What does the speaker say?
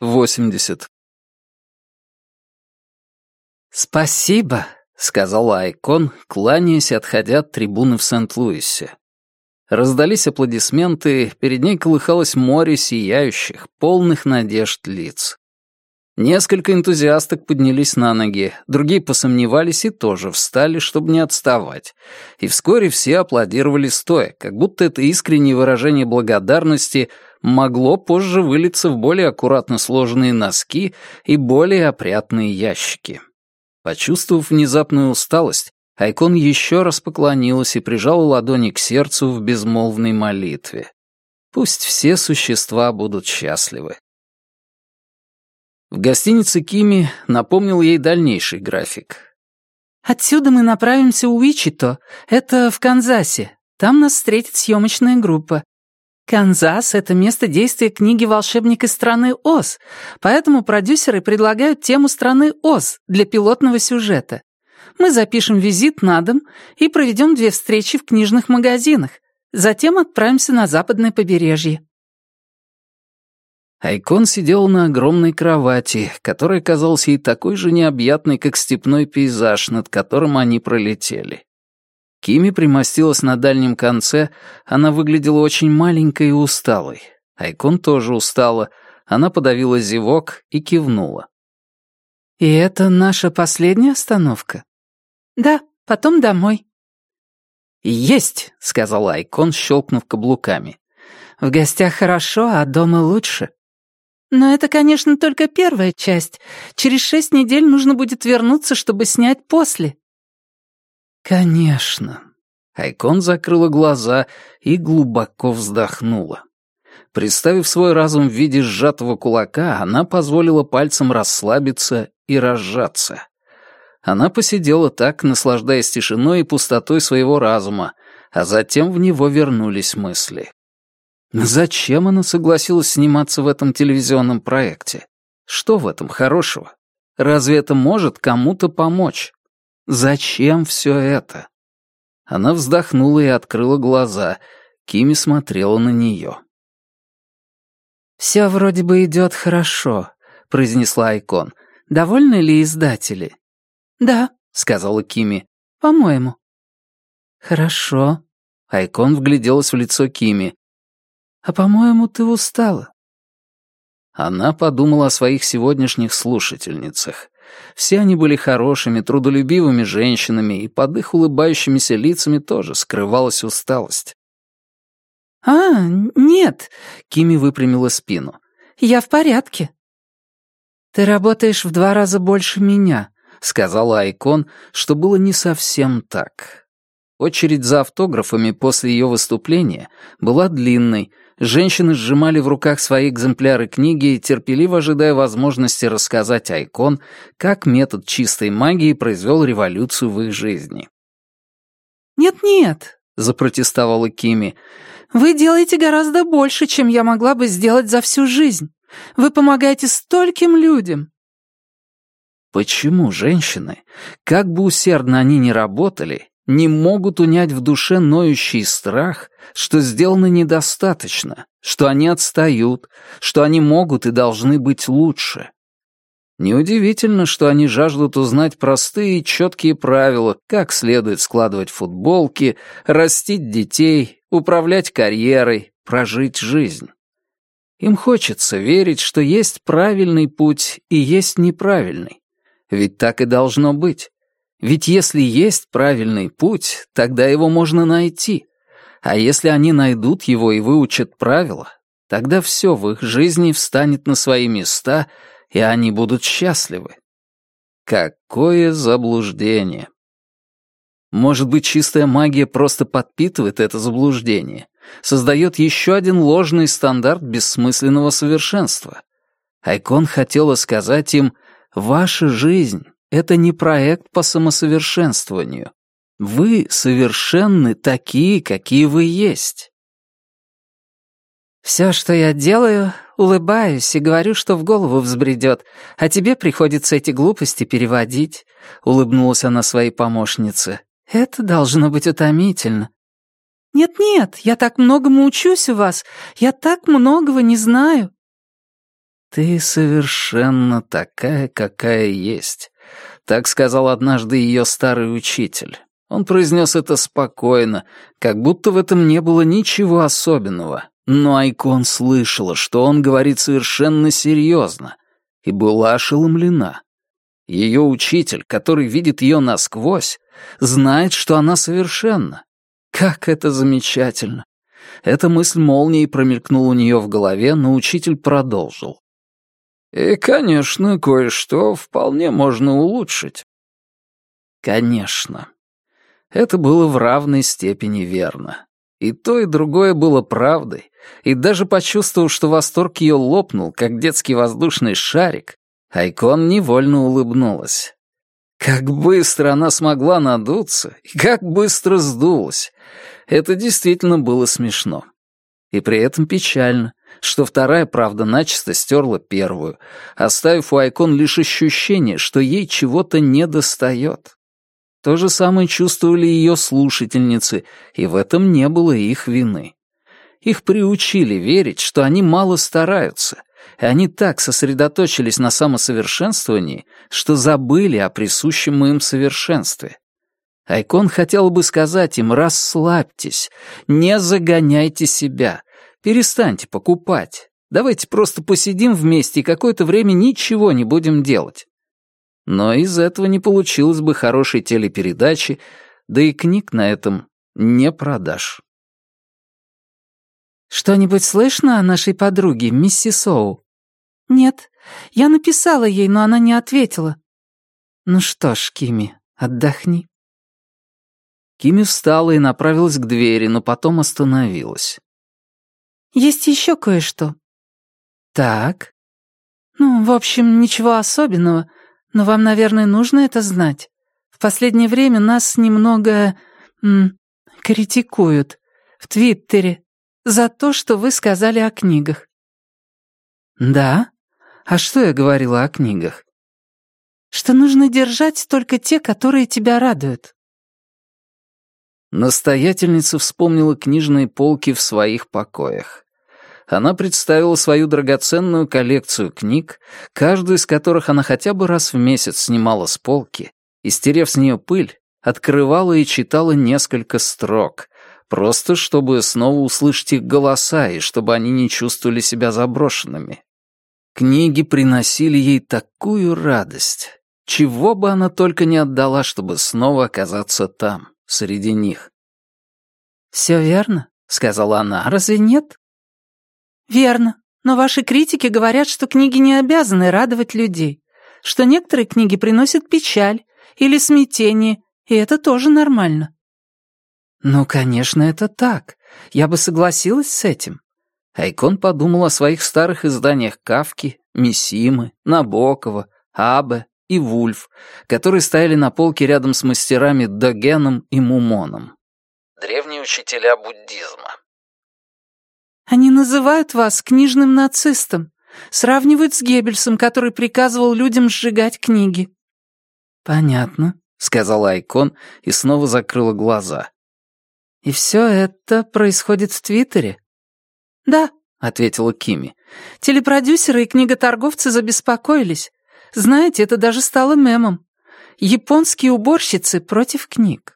80. «Спасибо», — сказала Айкон, кланяясь и отходя от трибуны в Сент-Луисе. Раздались аплодисменты, перед ней колыхалось море сияющих, полных надежд лиц. Несколько энтузиасток поднялись на ноги, другие посомневались и тоже встали, чтобы не отставать. И вскоре все аплодировали стоя, как будто это искреннее выражение благодарности могло позже вылиться в более аккуратно сложенные носки и более опрятные ящики. Почувствовав внезапную усталость, Айкон еще раз поклонилась и прижала ладони к сердцу в безмолвной молитве. Пусть все существа будут счастливы. В гостинице Кими напомнил ей дальнейший график. «Отсюда мы направимся в Уичито. Это в Канзасе. Там нас встретит съемочная группа. Канзас — это место действия книги «Волшебник из страны Оз», поэтому продюсеры предлагают тему страны Оз для пилотного сюжета. Мы запишем визит на дом и проведем две встречи в книжных магазинах. Затем отправимся на западное побережье. Айкон сидел на огромной кровати, которая казалась ей такой же необъятной, как степной пейзаж, над которым они пролетели. Кими примостилась на дальнем конце, она выглядела очень маленькой и усталой. Айкон тоже устала, она подавила зевок и кивнула. «И это наша последняя остановка?» «Да, потом домой». «Есть», — сказал Айкон, щелкнув каблуками. «В гостях хорошо, а дома лучше». «Но это, конечно, только первая часть. Через шесть недель нужно будет вернуться, чтобы снять после». «Конечно». Айкон закрыла глаза и глубоко вздохнула. Представив свой разум в виде сжатого кулака, она позволила пальцам расслабиться и разжаться. Она посидела так, наслаждаясь тишиной и пустотой своего разума, а затем в него вернулись мысли. Зачем она согласилась сниматься в этом телевизионном проекте? Что в этом хорошего? Разве это может кому-то помочь? Зачем все это? Она вздохнула и открыла глаза. Кими смотрела на нее. «Все вроде бы идет хорошо», — произнесла Айкон. «Довольны ли издатели?» «Да», — сказала Кими. «По-моему». «Хорошо». Айкон вгляделась в лицо Кими. «А по-моему, ты устала». Она подумала о своих сегодняшних слушательницах. Все они были хорошими, трудолюбивыми женщинами, и под их улыбающимися лицами тоже скрывалась усталость. «А, нет», — Кими выпрямила спину. «Я в порядке». «Ты работаешь в два раза больше меня», — сказала Айкон, что было не совсем так. Очередь за автографами после ее выступления была длинной, женщины сжимали в руках свои экземпляры книги, терпеливо ожидая возможности рассказать Айкон, как метод чистой магии произвел революцию в их жизни. «Нет-нет», — запротестовала Кими, — «вы делаете гораздо больше, чем я могла бы сделать за всю жизнь. Вы помогаете стольким людям». Почему женщины, как бы усердно они ни работали, не могут унять в душе ноющий страх, что сделано недостаточно, что они отстают, что они могут и должны быть лучше. Неудивительно, что они жаждут узнать простые и четкие правила, как следует складывать футболки, растить детей, управлять карьерой, прожить жизнь. Им хочется верить, что есть правильный путь и есть неправильный. Ведь так и должно быть. Ведь если есть правильный путь, тогда его можно найти. А если они найдут его и выучат правила, тогда все в их жизни встанет на свои места, и они будут счастливы. Какое заблуждение! Может быть, чистая магия просто подпитывает это заблуждение, создает еще один ложный стандарт бессмысленного совершенства. Айкон хотела сказать им «Ваша жизнь это не проект по самосовершенствованию. Вы совершенны такие, какие вы есть. Все, что я делаю, улыбаюсь и говорю, что в голову взбредет, а тебе приходится эти глупости переводить, улыбнулась она своей помощнице. Это должно быть утомительно. Нет-нет, я так многому учусь у вас, я так многого не знаю. «Ты совершенно такая, какая есть», — так сказал однажды ее старый учитель. Он произнес это спокойно, как будто в этом не было ничего особенного. Но Айкон слышала, что он говорит совершенно серьезно, и была ошеломлена. Ее учитель, который видит ее насквозь, знает, что она совершенна. Как это замечательно! Эта мысль молнией промелькнула у нее в голове, но учитель продолжил. «И, конечно, кое-что вполне можно улучшить». «Конечно». Это было в равной степени верно. И то, и другое было правдой, и даже почувствовав, что восторг ее лопнул, как детский воздушный шарик, Айкон невольно улыбнулась. Как быстро она смогла надуться, и как быстро сдулась. Это действительно было смешно. И при этом печально, что вторая правда начисто стерла первую, оставив у Айкон лишь ощущение, что ей чего-то недостает. То же самое чувствовали ее слушательницы, и в этом не было их вины. Их приучили верить, что они мало стараются, и они так сосредоточились на самосовершенствовании, что забыли о присущем им совершенстве. Айкон хотел бы сказать им «расслабьтесь, не загоняйте себя, перестаньте покупать, давайте просто посидим вместе и какое-то время ничего не будем делать». Но из этого не получилось бы хорошей телепередачи, да и книг на этом не продашь. «Что-нибудь слышно о нашей подруге, миссис Соу?» «Нет, я написала ей, но она не ответила». «Ну что ж, Кими, отдохни». Кими встала и направилась к двери, но потом остановилась. «Есть еще кое-что». «Так?» «Ну, в общем, ничего особенного, но вам, наверное, нужно это знать. В последнее время нас немного... М, критикуют. В Твиттере. За то, что вы сказали о книгах». «Да? А что я говорила о книгах?» «Что нужно держать только те, которые тебя радуют». Настоятельница вспомнила книжные полки в своих покоях. Она представила свою драгоценную коллекцию книг, каждую из которых она хотя бы раз в месяц снимала с полки и, стерев с нее пыль, открывала и читала несколько строк, просто чтобы снова услышать их голоса и чтобы они не чувствовали себя заброшенными. Книги приносили ей такую радость, чего бы она только не отдала, чтобы снова оказаться там, среди них. «Все верно», — сказала она, — «разве нет?» «Верно, но ваши критики говорят, что книги не обязаны радовать людей, что некоторые книги приносят печаль или смятение, и это тоже нормально». «Ну, конечно, это так. Я бы согласилась с этим». Айкон подумал о своих старых изданиях Кавки, Мисимы, Набокова, Абе и Вульф, которые стояли на полке рядом с мастерами Догеном и Мумоном. Древние учителя буддизма. «Они называют вас книжным нацистом, сравнивают с Геббельсом, который приказывал людям сжигать книги». «Понятно», — сказала Айкон и снова закрыла глаза. «И все это происходит в Твиттере?» «Да», — ответила Кими. «Телепродюсеры и книготорговцы забеспокоились. Знаете, это даже стало мемом. Японские уборщицы против книг».